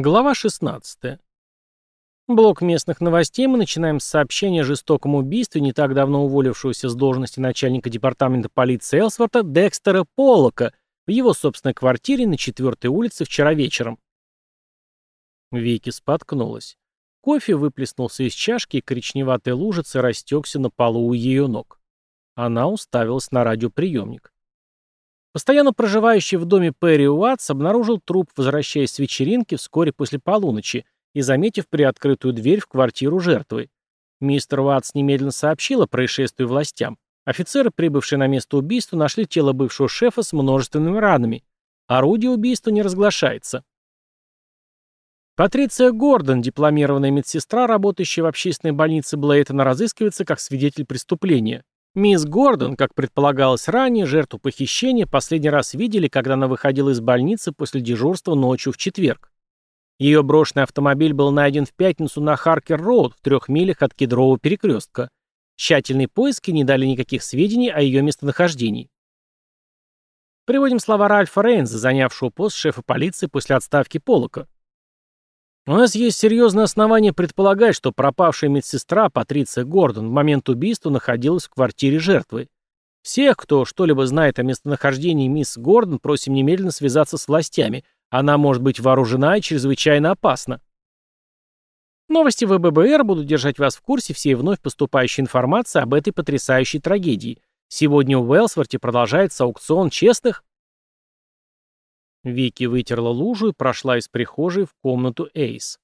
Глава 16. Блок местных новостей мы начинаем с сообщения о жестоком убийстве не так давно уволившегося с должности начальника департамента полиции Элсворта Декстера Поллока в его собственной квартире на 4 улице вчера вечером. Вики споткнулась. Кофе выплеснулся из чашки, и коричневатая лужица растекся на полу у ее ног. Она уставилась на радиоприемник. Постоянно проживающий в доме Перри Уатс обнаружил труп, возвращаясь с вечеринки вскоре после полуночи и заметив приоткрытую дверь в квартиру жертвы. Мистер Уатс немедленно сообщил о происшествии властям. Офицеры, прибывшие на место убийства, нашли тело бывшего шефа с множественными ранами. Орудие убийства не разглашается. Патриция Гордон, дипломированная медсестра, работающая в общественной больнице Блейтона, разыскивается как свидетель преступления. Мисс Гордон, как предполагалось ранее, жертву похищения последний раз видели, когда она выходила из больницы после дежурства ночью в четверг. Ее брошенный автомобиль был найден в пятницу на Харкер-Роуд в трех милях от Кедрового перекрестка. Тщательные поиски не дали никаких сведений о ее местонахождении. Приводим слова Ральфа Рейнза, занявшего пост шефа полиции после отставки Полока. У нас есть серьезное основание предполагать, что пропавшая медсестра Патриция Гордон в момент убийства находилась в квартире жертвы. Всех, кто что-либо знает о местонахождении мисс Гордон, просим немедленно связаться с властями. Она может быть вооружена и чрезвычайно опасна. Новости ВББР будут держать вас в курсе всей вновь поступающей информации об этой потрясающей трагедии. Сегодня в Уэлсворте продолжается аукцион честных Вики вытерла лужу и прошла из прихожей в комнату Эйс.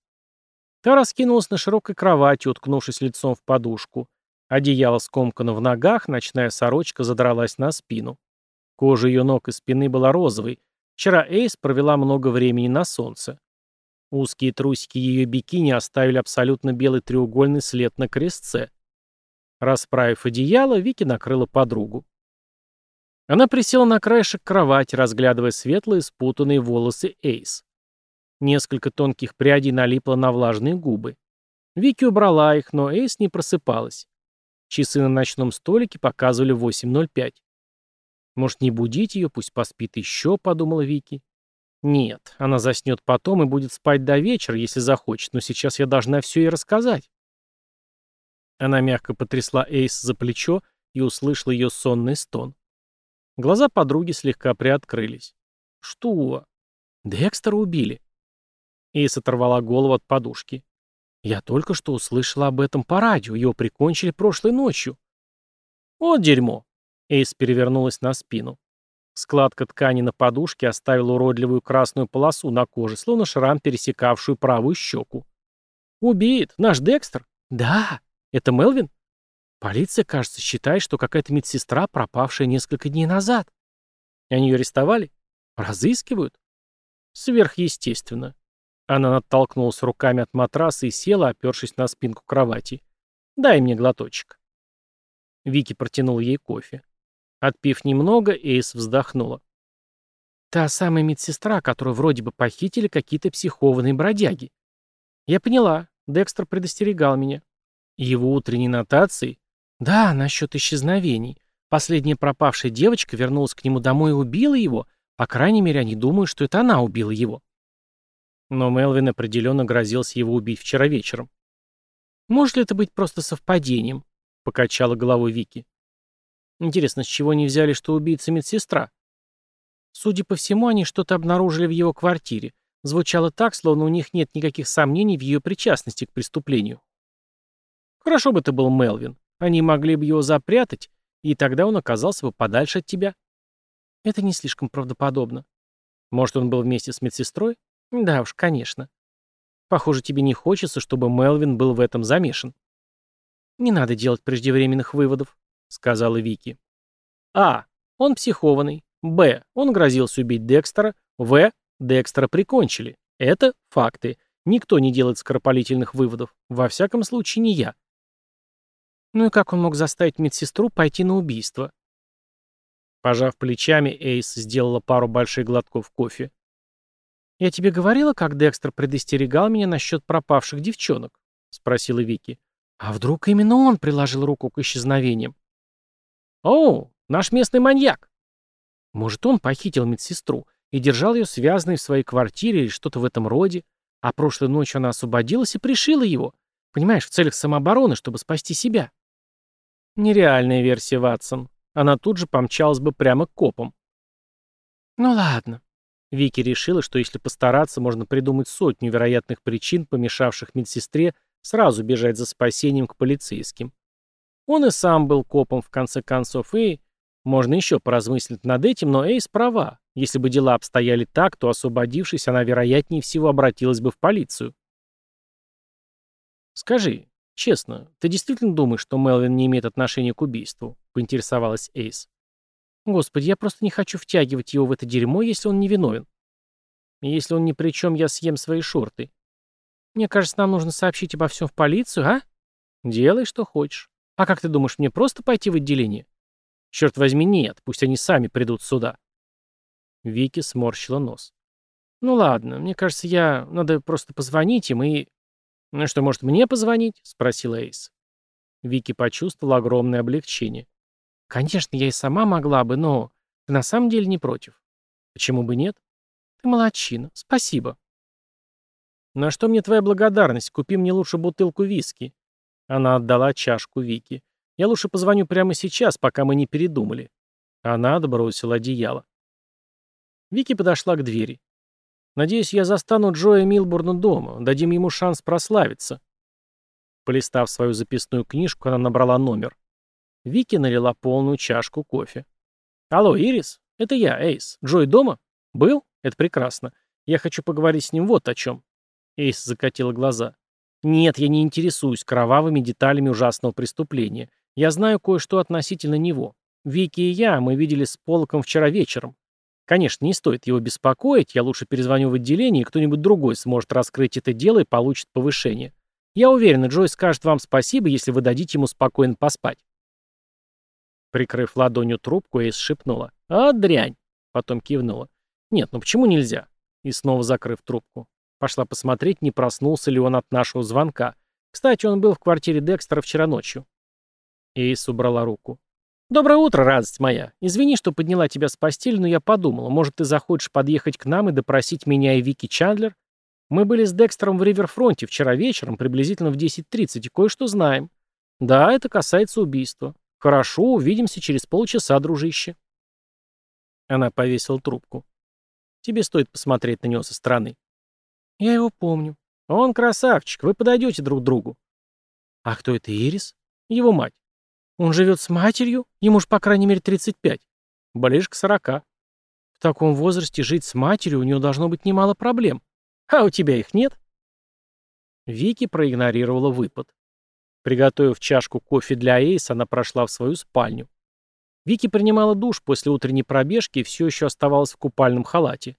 Та раскинулась на широкой кровати, уткнувшись лицом в подушку. Одеяло скомкано в ногах, ночная сорочка задралась на спину. Кожа ее ног и спины была розовой. Вчера Эйс провела много времени на солнце. Узкие трусики ее бикини оставили абсолютно белый треугольный след на крестце. Расправив одеяло, Вики накрыла подругу. Она присела на краешек кровати, разглядывая светлые спутанные волосы Эйс. Несколько тонких прядей налипло на влажные губы. Вики убрала их, но Эйс не просыпалась. Часы на ночном столике показывали 8.05. «Может, не будить ее, пусть поспит еще», — подумала Вики. «Нет, она заснет потом и будет спать до вечера, если захочет, но сейчас я должна все ей рассказать». Она мягко потрясла Эйс за плечо и услышала ее сонный стон. Глаза подруги слегка приоткрылись. «Что?» «Декстера убили». Эйс оторвала голову от подушки. «Я только что услышала об этом по радио. Его прикончили прошлой ночью». «Вот дерьмо!» Эйс перевернулась на спину. Складка ткани на подушке оставила уродливую красную полосу на коже, словно шрам, пересекавшую правую щеку. «Убит! Наш Декстер?» «Да! Это Мелвин?» Полиция, кажется, считает, что какая-то медсестра, пропавшая несколько дней назад. Они ее арестовали? Разыскивают? Сверхъестественно. Она оттолкнулась руками от матраса и села, опершись на спинку кровати. «Дай мне глоточек». Вики протянул ей кофе. Отпив немного, Эйс вздохнула. «Та самая медсестра, которую вроде бы похитили какие-то психованные бродяги. Я поняла, Декстер предостерегал меня. Его утренней нотации да, насчет исчезновений. Последняя пропавшая девочка вернулась к нему домой и убила его. По крайней мере, они думают, что это она убила его. Но Мелвин определенно грозился его убить вчера вечером. «Может ли это быть просто совпадением?» — покачала головой Вики. «Интересно, с чего они взяли, что убийца медсестра?» Судя по всему, они что-то обнаружили в его квартире. Звучало так, словно у них нет никаких сомнений в ее причастности к преступлению. Хорошо бы это был Мелвин. Они могли бы его запрятать, и тогда он оказался бы подальше от тебя. Это не слишком правдоподобно. Может, он был вместе с медсестрой? Да уж, конечно. Похоже, тебе не хочется, чтобы Мелвин был в этом замешан. Не надо делать преждевременных выводов, сказала Вики. А. Он психованный. Б. Он грозился убить Декстера. В. Декстера прикончили. Это факты. Никто не делает скоропалительных выводов. Во всяком случае, не я. Ну и как он мог заставить медсестру пойти на убийство? Пожав плечами, Эйс сделала пару больших глотков кофе. «Я тебе говорила, как Декстер предостерегал меня насчет пропавших девчонок?» — спросила Вики. «А вдруг именно он приложил руку к исчезновениям?» «О, наш местный маньяк!» «Может, он похитил медсестру и держал ее связанной в своей квартире или что-то в этом роде, А прошлой ночью она освободилась и пришила его. Понимаешь, в целях самообороны, чтобы спасти себя. Нереальная версия, Ватсон. Она тут же помчалась бы прямо к копам. Ну ладно. Вики решила, что если постараться, можно придумать сотню вероятных причин, помешавших медсестре сразу бежать за спасением к полицейским. Он и сам был копом, в конце концов, и... Можно еще поразмыслить над этим, но Эйс права. Если бы дела обстояли так, то, освободившись, она, вероятнее всего, обратилась бы в полицию. «Скажи, честно, ты действительно думаешь, что Мелвин не имеет отношения к убийству?» — поинтересовалась Эйс. «Господи, я просто не хочу втягивать его в это дерьмо, если он не виновен. Если он ни при чем, я съем свои шорты. Мне кажется, нам нужно сообщить обо всем в полицию, а? Делай, что хочешь. А как ты думаешь, мне просто пойти в отделение? Черт возьми, нет, пусть они сами придут сюда. Вики сморщила нос. Ну ладно, мне кажется, я... Надо просто позвонить им и... Ну что, может, мне позвонить? Спросил Эйс. Вики почувствовала огромное облегчение. Конечно, я и сама могла бы, но... Ты на самом деле не против? Почему бы нет? Ты молодчина. Спасибо. На что мне твоя благодарность? Купи мне лучше бутылку виски. Она отдала чашку Вики. «Я лучше позвоню прямо сейчас, пока мы не передумали». Она отбросила одеяло. Вики подошла к двери. «Надеюсь, я застану Джоя Милбурна дома. Дадим ему шанс прославиться». Полистав свою записную книжку, она набрала номер. Вики налила полную чашку кофе. «Алло, Ирис? Это я, Эйс. Джой дома? Был? Это прекрасно. Я хочу поговорить с ним вот о чем». Эйс закатила глаза. Нет, я не интересуюсь кровавыми деталями ужасного преступления. Я знаю кое-что относительно него. Вики и я, мы видели с Полоком вчера вечером. Конечно, не стоит его беспокоить, я лучше перезвоню в отделение, и кто-нибудь другой сможет раскрыть это дело и получит повышение. Я уверен, Джой скажет вам спасибо, если вы дадите ему спокойно поспать. Прикрыв ладонью трубку, Эйс шепнула. «А, дрянь!» Потом кивнула. «Нет, ну почему нельзя?» И снова закрыв трубку. Пошла посмотреть, не проснулся ли он от нашего звонка. Кстати, он был в квартире Декстера вчера ночью. Эйс убрала руку. «Доброе утро, радость моя. Извини, что подняла тебя с постели, но я подумала, может, ты захочешь подъехать к нам и допросить меня и Вики Чандлер? Мы были с Декстером в Риверфронте вчера вечером, приблизительно в 10.30, и кое-что знаем. Да, это касается убийства. Хорошо, увидимся через полчаса, дружище». Она повесила трубку. «Тебе стоит посмотреть на него со стороны. Я его помню. Он красавчик, вы подойдете друг другу. А кто это Ирис? Его мать. Он живет с матерью? Ему ж по крайней мере 35. Ближе к 40. В таком возрасте жить с матерью у него должно быть немало проблем. А у тебя их нет? Вики проигнорировала выпад. Приготовив чашку кофе для Эйс, она прошла в свою спальню. Вики принимала душ после утренней пробежки и все еще оставалась в купальном халате.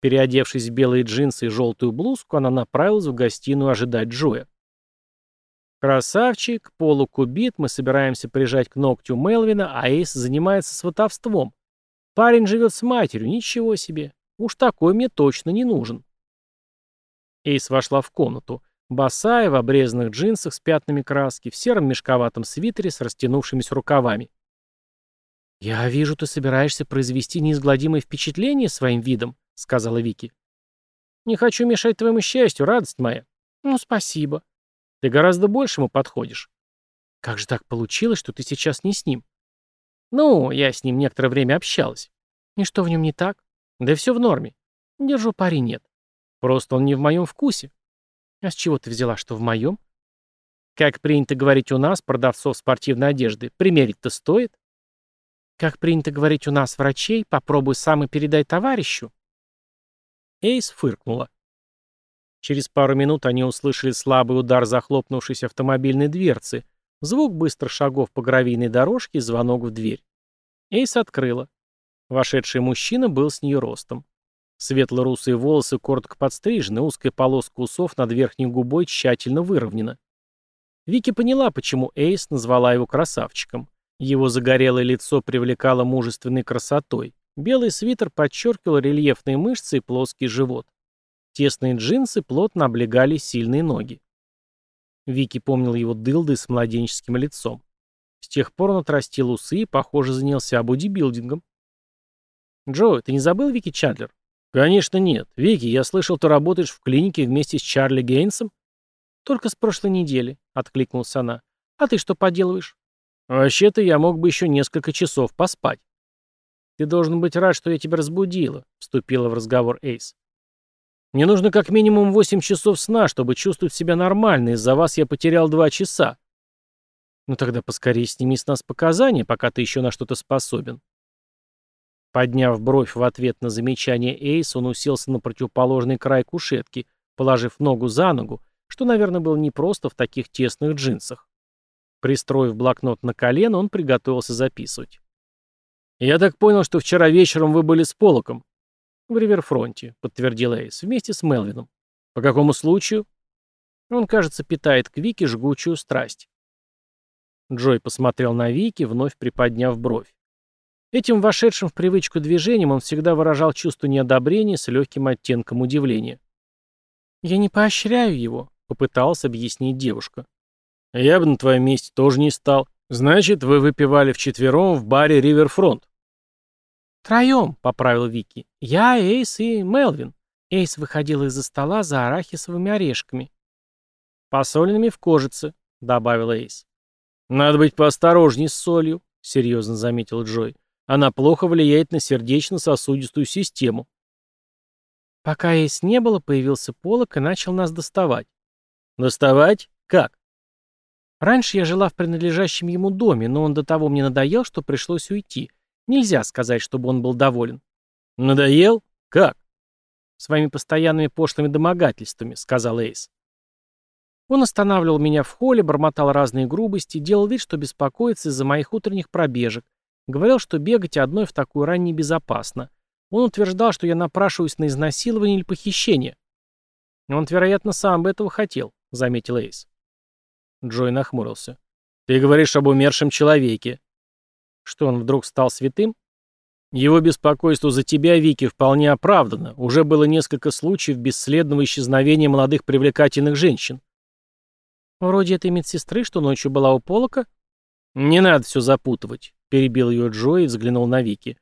Переодевшись в белые джинсы и желтую блузку, она направилась в гостиную ожидать Джоя. «Красавчик, полукубит, мы собираемся прижать к ногтю Мелвина, а Эйс занимается сватовством. Парень живет с матерью, ничего себе. Уж такой мне точно не нужен». Эйс вошла в комнату. Босая, в обрезанных джинсах с пятнами краски, в сером мешковатом свитере с растянувшимися рукавами. «Я вижу, ты собираешься произвести неизгладимое впечатление своим видом», — сказала Вики. «Не хочу мешать твоему счастью, радость моя». «Ну, спасибо. Ты гораздо больше ему подходишь». «Как же так получилось, что ты сейчас не с ним?» «Ну, я с ним некоторое время общалась». «И что в нем не так?» «Да все в норме. Держу пари нет. Просто он не в моем вкусе». «А с чего ты взяла, что в моем?» «Как принято говорить у нас, продавцов спортивной одежды, примерить-то стоит?» «Как принято говорить у нас, врачей, попробуй сам и передай товарищу». Эйс фыркнула. Через пару минут они услышали слабый удар захлопнувшейся автомобильной дверцы, звук быстрых шагов по гравийной дорожке и звонок в дверь. Эйс открыла. Вошедший мужчина был с нее ростом. Светло-русые волосы коротко подстрижены, узкая полоска усов над верхней губой тщательно выровнена. Вики поняла, почему Эйс назвала его красавчиком. Его загорелое лицо привлекало мужественной красотой. Белый свитер подчеркивал рельефные мышцы и плоский живот. Тесные джинсы плотно облегали сильные ноги. Вики помнил его дылды с младенческим лицом. С тех пор он отрастил усы и, похоже, занялся бодибилдингом. «Джо, ты не забыл Вики Чандлер?» Конечно нет. Вики, я слышал, ты работаешь в клинике вместе с Чарли Гейнсом? Только с прошлой недели, откликнулась она. А ты что поделываешь? Вообще-то я мог бы еще несколько часов поспать. Ты должен быть рад, что я тебя разбудила, вступила в разговор Эйс. Мне нужно как минимум восемь часов сна, чтобы чувствовать себя нормально. Из-за вас я потерял два часа. Ну тогда поскорее сними с нас показания, пока ты еще на что-то способен. Подняв бровь в ответ на замечание Эйс, он уселся на противоположный край кушетки, положив ногу за ногу, что, наверное, было непросто в таких тесных джинсах. Пристроив блокнот на колено, он приготовился записывать. «Я так понял, что вчера вечером вы были с Полоком». «В Риверфронте», — подтвердил Эйс, — «вместе с Мелвином». «По какому случаю?» Он, кажется, питает к Вике жгучую страсть. Джой посмотрел на Вики, вновь приподняв бровь. Этим вошедшим в привычку движением он всегда выражал чувство неодобрения с легким оттенком удивления. «Я не поощряю его», — попыталась объяснить девушка. «Я бы на твоем месте тоже не стал. Значит, вы выпивали вчетвером в баре «Риверфронт». «Троем», — поправил Вики. «Я, Эйс и Мелвин». Эйс выходил из-за стола за арахисовыми орешками. «Посоленными в кожице», — добавил Эйс. «Надо быть поосторожней с солью», — серьезно заметил Джой. Она плохо влияет на сердечно-сосудистую систему. Пока Эйс не было, появился Полок и начал нас доставать. Доставать? Как? Раньше я жила в принадлежащем ему доме, но он до того мне надоел, что пришлось уйти. Нельзя сказать, чтобы он был доволен. Надоел? Как? Своими постоянными пошлыми домогательствами, сказал Эйс. Он останавливал меня в холле, бормотал разные грубости, делал вид, что беспокоится из-за моих утренних пробежек, Говорил, что бегать одной в такую рань небезопасно. Он утверждал, что я напрашиваюсь на изнасилование или похищение. Он, вероятно, сам бы этого хотел, заметил Эйс. Джой нахмурился. Ты говоришь об умершем человеке. Что, он вдруг стал святым? Его беспокойство за тебя, Вики, вполне оправдано. Уже было несколько случаев бесследного исчезновения молодых привлекательных женщин. Вроде этой медсестры, что ночью была у Полока? Не надо все запутывать. Перебил ее Джо и взглянул на Вики.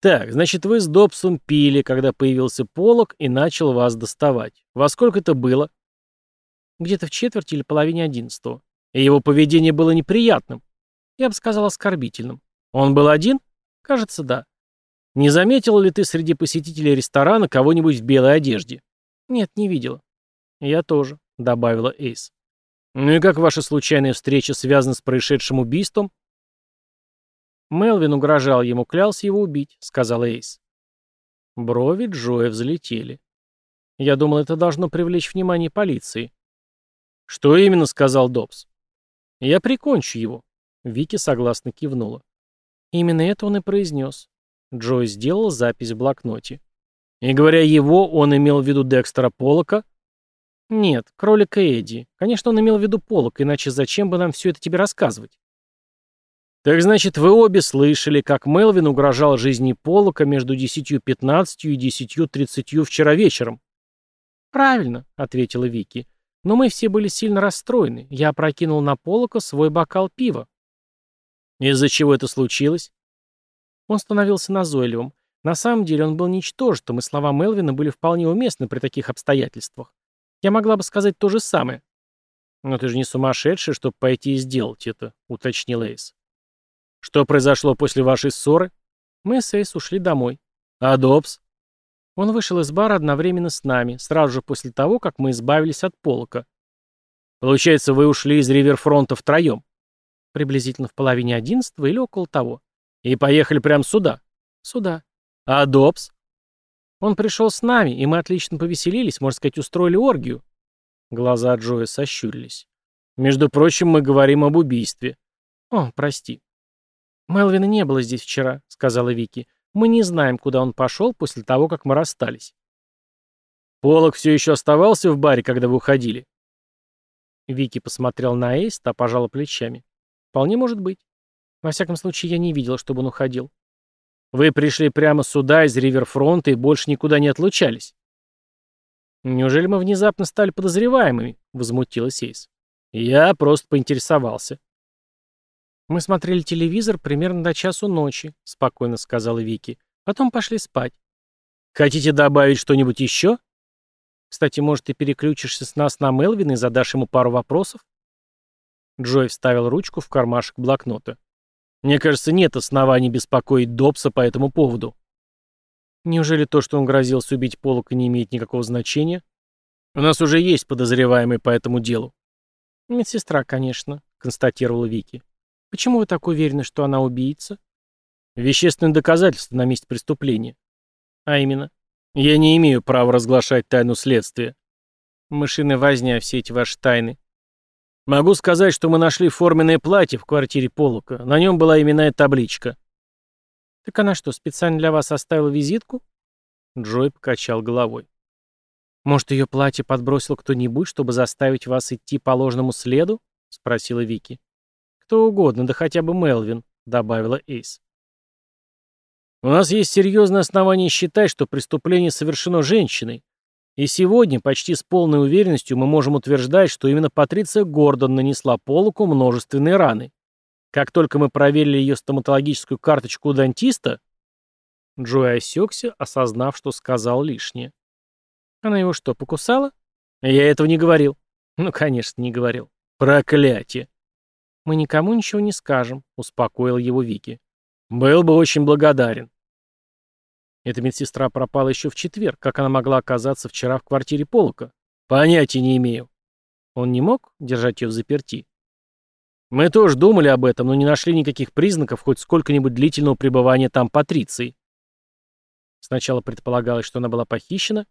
«Так, значит, вы с Добсом пили, когда появился полог и начал вас доставать. Во сколько это было?» «Где-то в четверти или половине одиннадцатого. И его поведение было неприятным. Я бы сказал оскорбительным. Он был один? Кажется, да. Не заметил ли ты среди посетителей ресторана кого-нибудь в белой одежде? Нет, не видела. Я тоже, добавила Эйс. Ну и как ваша случайная встреча связана с происшедшим убийством? Мелвин угрожал ему, клялся его убить, сказал Эйс. Брови Джоя взлетели. Я думал, это должно привлечь внимание полиции. Что именно сказал Добс? Я прикончу его. Вики согласно кивнула. Именно это он и произнес. Джой сделал запись в блокноте. И говоря его, он имел в виду Декстера Полока? Нет, кролика Эдди. Конечно, он имел в виду Полока, иначе зачем бы нам все это тебе рассказывать? «Так значит, вы обе слышали, как Мелвин угрожал жизни Полока между 10.15 и 10.30 вчера вечером?» «Правильно», — ответила Вики. «Но мы все были сильно расстроены. Я опрокинул на Полока свой бокал пива». «Из-за чего это случилось?» Он становился назойливым. На самом деле он был ничтожеством, и слова Мелвина были вполне уместны при таких обстоятельствах. Я могла бы сказать то же самое. «Но ты же не сумасшедший, чтобы пойти и сделать это», — уточнил Эйс. Что произошло после вашей ссоры? Мы с Эйс ушли домой. А Добс? Он вышел из бара одновременно с нами, сразу же после того, как мы избавились от полока. Получается, вы ушли из Риверфронта втроем? Приблизительно в половине одиннадцатого или около того. И поехали прямо сюда? Сюда. А Добс? Он пришел с нами, и мы отлично повеселились, можно сказать, устроили оргию. Глаза Джоя сощурились. Между прочим, мы говорим об убийстве. О, прости. «Мелвина не было здесь вчера», — сказала Вики. «Мы не знаем, куда он пошел после того, как мы расстались». «Полок все еще оставался в баре, когда вы уходили?» Вики посмотрел на Эйс, та пожала плечами. «Вполне может быть. Во всяком случае, я не видела, чтобы он уходил». «Вы пришли прямо сюда, из Риверфронта, и больше никуда не отлучались?» «Неужели мы внезапно стали подозреваемыми?» — возмутилась Эйс. «Я просто поинтересовался». «Мы смотрели телевизор примерно до часу ночи», — спокойно сказала Вики. «Потом пошли спать». Хотите добавить что-нибудь еще? Кстати, может, ты переключишься с нас на Мелвина и задашь ему пару вопросов? Джой вставил ручку в кармашек блокнота. Мне кажется, нет оснований беспокоить Добса по этому поводу. Неужели то, что он грозился убить Полока, не имеет никакого значения? У нас уже есть подозреваемый по этому делу. Медсестра, конечно, констатировала Вики. Почему вы так уверены, что она убийца? Вещественные доказательства на месте преступления. А именно? Я не имею права разглашать тайну следствия. Мышиная возня, все эти ваши тайны. Могу сказать, что мы нашли форменное платье в квартире Полука. На нем была именная табличка. Так она что, специально для вас оставила визитку? Джой покачал головой. Может, ее платье подбросил кто-нибудь, чтобы заставить вас идти по ложному следу? Спросила Вики. Кто угодно, да хотя бы Мелвин, добавила Эйс. У нас есть серьезное основание считать, что преступление совершено женщиной. И сегодня почти с полной уверенностью мы можем утверждать, что именно Патриция Гордон нанесла Полуку множественные раны. Как только мы проверили ее стоматологическую карточку у дантиста, Джой осекся, осознав, что сказал лишнее. Она его что, покусала? Я этого не говорил. Ну, конечно, не говорил. Проклятие. Мы никому ничего не скажем, успокоил его Вики. Был бы очень благодарен. Эта медсестра пропала еще в четверг. Как она могла оказаться вчера в квартире Полока? Понятия не имею. Он не мог держать ее в заперти? Мы тоже думали об этом, но не нашли никаких признаков хоть сколько-нибудь длительного пребывания там Патриции. Сначала предполагалось, что она была похищена.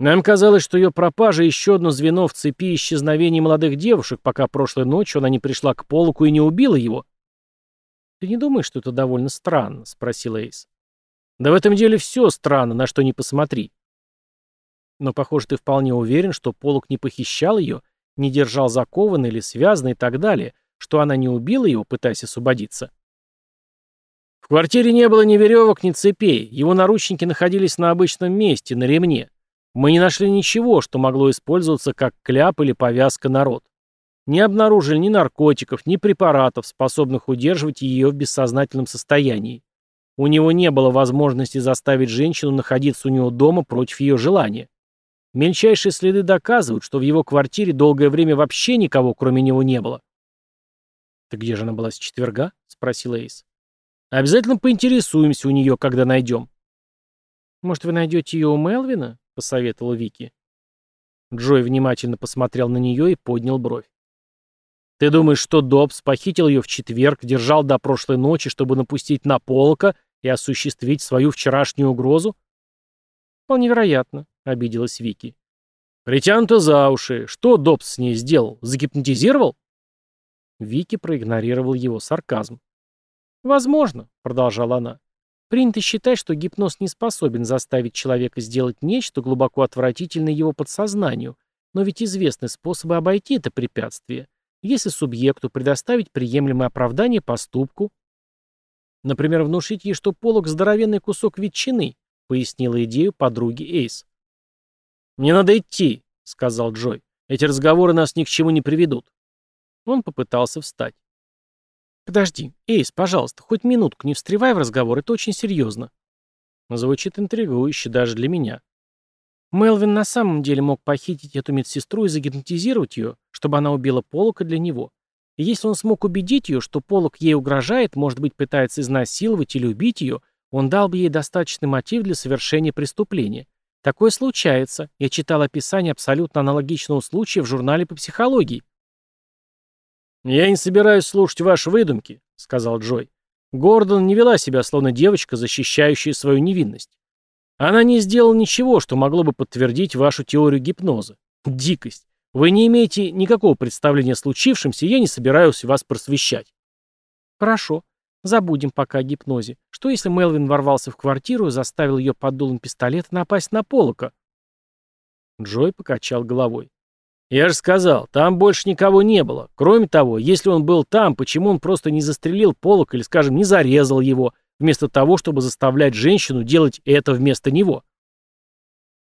Нам казалось, что ее пропажа еще одно звено в цепи исчезновений молодых девушек, пока прошлой ночью она не пришла к Полоку и не убила его. «Ты не думаешь, что это довольно странно?» — спросил Эйс. «Да в этом деле все странно, на что ни посмотри». «Но, похоже, ты вполне уверен, что Полок не похищал ее, не держал закованной или связанной и так далее, что она не убила его, пытаясь освободиться». В квартире не было ни веревок, ни цепей, его наручники находились на обычном месте, на ремне. Мы не нашли ничего, что могло использоваться как кляп или повязка на рот не обнаружили ни наркотиков, ни препаратов, способных удерживать ее в бессознательном состоянии. У него не было возможности заставить женщину находиться у него дома против ее желания. Мельчайшие следы доказывают, что в его квартире долгое время вообще никого, кроме него, не было. «Так где же она была с четверга?» — спросил Эйс. «Обязательно поинтересуемся у нее, когда найдем». «Может, вы найдете ее у Мелвина?» — посоветовала Вики. Джой внимательно посмотрел на нее и поднял бровь. Ты думаешь, что Добс похитил ее в четверг, держал до прошлой ночи, чтобы напустить на полка и осуществить свою вчерашнюю угрозу? Вполне вероятно, обиделась Вики. Притянуто за уши. Что Добс с ней сделал? Загипнотизировал? Вики проигнорировал его сарказм. «Возможно», — продолжала она. «Принято считать, что гипноз не способен заставить человека сделать нечто глубоко отвратительное его подсознанию, но ведь известны способы обойти это препятствие если субъекту предоставить приемлемое оправдание поступку. Например, внушить ей, что полог – здоровенный кусок ветчины, пояснила идею подруги Эйс. «Не надо идти», — сказал Джой. «Эти разговоры нас ни к чему не приведут». Он попытался встать. «Подожди, Эйс, пожалуйста, хоть минутку не встревай в разговор, это очень серьезно». Звучит интригующе даже для меня. Мелвин на самом деле мог похитить эту медсестру и загипнотизировать ее, чтобы она убила Полока для него. Если он смог убедить ее, что Полок ей угрожает, может быть, пытается изнасиловать или убить ее, он дал бы ей достаточный мотив для совершения преступления. Такое случается. Я читал описание абсолютно аналогичного случая в журнале по психологии. «Я не собираюсь слушать ваши выдумки», — сказал Джой. Гордон не вела себя словно девочка, защищающая свою невинность. Она не сделала ничего, что могло бы подтвердить вашу теорию гипноза. Дикость. Вы не имеете никакого представления о случившемся, я не собираюсь вас просвещать. Хорошо. Забудем пока о гипнозе. Что если Мелвин ворвался в квартиру и заставил ее под дулом пистолета напасть на Полока? Джой покачал головой. «Я же сказал, там больше никого не было. Кроме того, если он был там, почему он просто не застрелил Полока или, скажем, не зарезал его, вместо того, чтобы заставлять женщину делать это вместо него?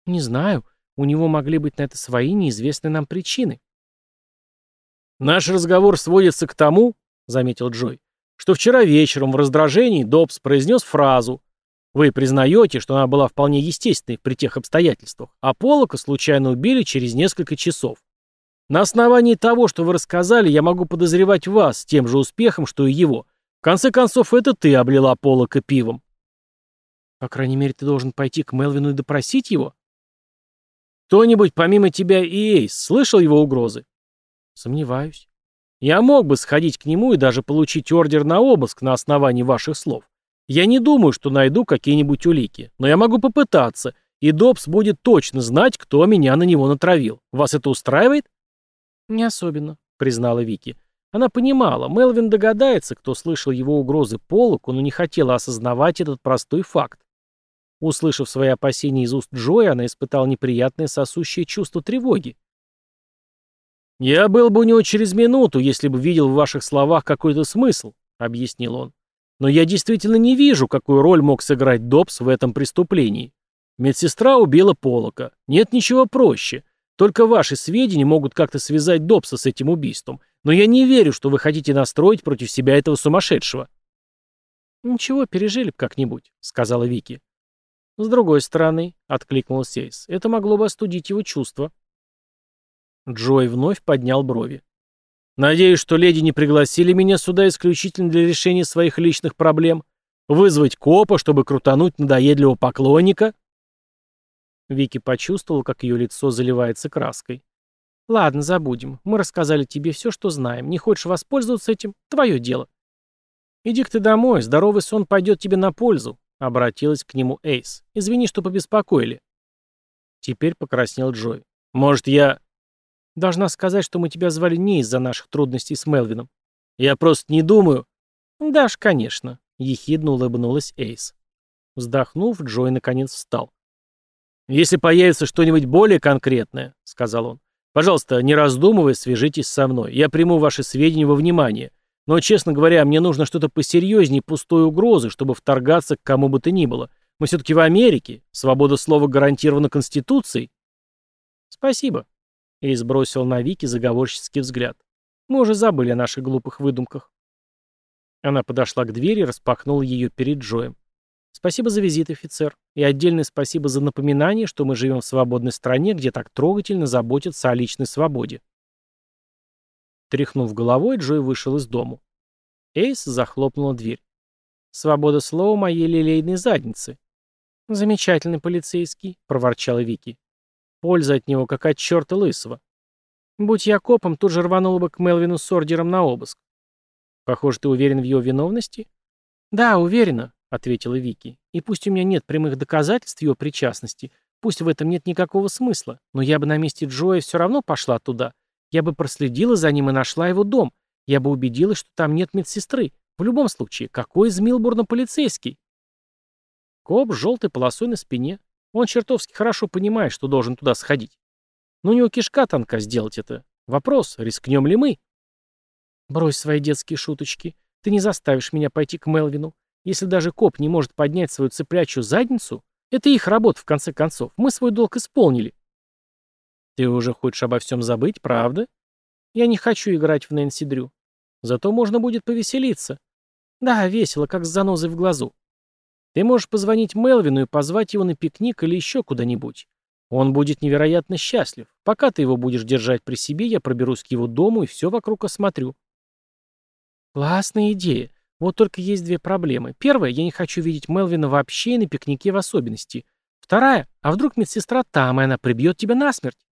Не знаю. У него могли быть на это свои неизвестные нам причины. Наш разговор сводится к тому, заметил Джой, что вчера вечером в раздражении Добс произнес фразу Вы признаете, что она была вполне естественной при тех обстоятельствах, а Полока случайно убили через несколько часов. На основании того, что вы рассказали, я могу подозревать вас с тем же успехом, что и его. В конце концов, это ты облила Полока пивом. По крайней мере, ты должен пойти к Мелвину и допросить его. Кто-нибудь помимо тебя и Эйс слышал его угрозы? Сомневаюсь. Я мог бы сходить к нему и даже получить ордер на обыск на основании ваших слов. Я не думаю, что найду какие-нибудь улики, но я могу попытаться, и Добс будет точно знать, кто меня на него натравил. Вас это устраивает? Не особенно, признала Вики. Она понимала, Мелвин догадается, кто слышал его угрозы Полоку, но не хотела осознавать этот простой факт. Услышав свои опасения из уст Джоя, она испытала неприятное сосущее чувство тревоги. «Я был бы у него через минуту, если бы видел в ваших словах какой-то смысл», — объяснил он. «Но я действительно не вижу, какую роль мог сыграть Добс в этом преступлении. Медсестра убила Полока. Нет ничего проще. Только ваши сведения могут как-то связать Добса с этим убийством. Но я не верю, что вы хотите настроить против себя этого сумасшедшего». «Ничего, пережили б как-нибудь», — сказала Вики. «С другой стороны», — откликнулся Эйс, — «это могло бы остудить его чувства». Джой вновь поднял брови. «Надеюсь, что леди не пригласили меня сюда исключительно для решения своих личных проблем? Вызвать копа, чтобы крутануть надоедливого поклонника?» Вики почувствовал, как ее лицо заливается краской. «Ладно, забудем. Мы рассказали тебе все, что знаем. Не хочешь воспользоваться этим? Твое дело». «Иди-ка ты домой. Здоровый сон пойдет тебе на пользу», — обратилась к нему Эйс. «Извини, что побеспокоили». Теперь покраснел Джой. «Может, я...» Должна сказать, что мы тебя звали не из-за наших трудностей с Мелвином. Я просто не думаю. Дашь, конечно, ехидно улыбнулась Эйс. Вздохнув, Джой наконец встал. «Если появится что-нибудь более конкретное», — сказал он, — «пожалуйста, не раздумывая, свяжитесь со мной. Я приму ваши сведения во внимание. Но, честно говоря, мне нужно что-то посерьезнее пустой угрозы, чтобы вторгаться к кому бы то ни было. Мы все-таки в Америке. Свобода слова гарантирована Конституцией». «Спасибо», и сбросил на Вики заговорческий взгляд. Мы уже забыли о наших глупых выдумках. Она подошла к двери и распахнула ее перед Джоем. Спасибо за визит, офицер. И отдельное спасибо за напоминание, что мы живем в свободной стране, где так трогательно заботятся о личной свободе. Тряхнув головой, Джой вышел из дому. Эйс захлопнула дверь. «Свобода слова моей лилейной задницы». «Замечательный полицейский», — проворчала Вики. Польза от него как от черта лысого. Будь я копом, тут же рванула бы к Мелвину с ордером на обыск. Похоже, ты уверен в его виновности? Да, уверена, ответила Вики. И пусть у меня нет прямых доказательств его причастности, пусть в этом нет никакого смысла, но я бы на месте Джоя все равно пошла туда. Я бы проследила за ним и нашла его дом. Я бы убедилась, что там нет медсестры. В любом случае, какой из Милбурна полицейский? Коп с желтой полосой на спине, он чертовски хорошо понимает, что должен туда сходить. Но у него кишка танка сделать это. Вопрос, рискнем ли мы? Брось свои детские шуточки. Ты не заставишь меня пойти к Мелвину. Если даже коп не может поднять свою цыплячью задницу, это их работа, в конце концов. Мы свой долг исполнили. Ты уже хочешь обо всем забыть, правда? Я не хочу играть в Нэнси Дрю. Зато можно будет повеселиться. Да, весело, как с занозой в глазу. Ты можешь позвонить Мелвину и позвать его на пикник или еще куда-нибудь. Он будет невероятно счастлив. Пока ты его будешь держать при себе, я проберусь к его дому и все вокруг осмотрю. Классная идея. Вот только есть две проблемы. Первая, я не хочу видеть Мелвина вообще и на пикнике в особенности. Вторая, а вдруг медсестра там, и она прибьет тебя насмерть?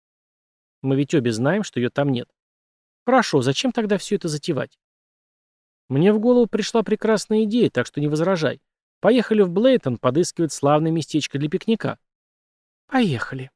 Мы ведь обе знаем, что ее там нет. Хорошо, зачем тогда все это затевать? Мне в голову пришла прекрасная идея, так что не возражай. Поехали в Блейтон подыскивать славное местечко для пикника. Поехали.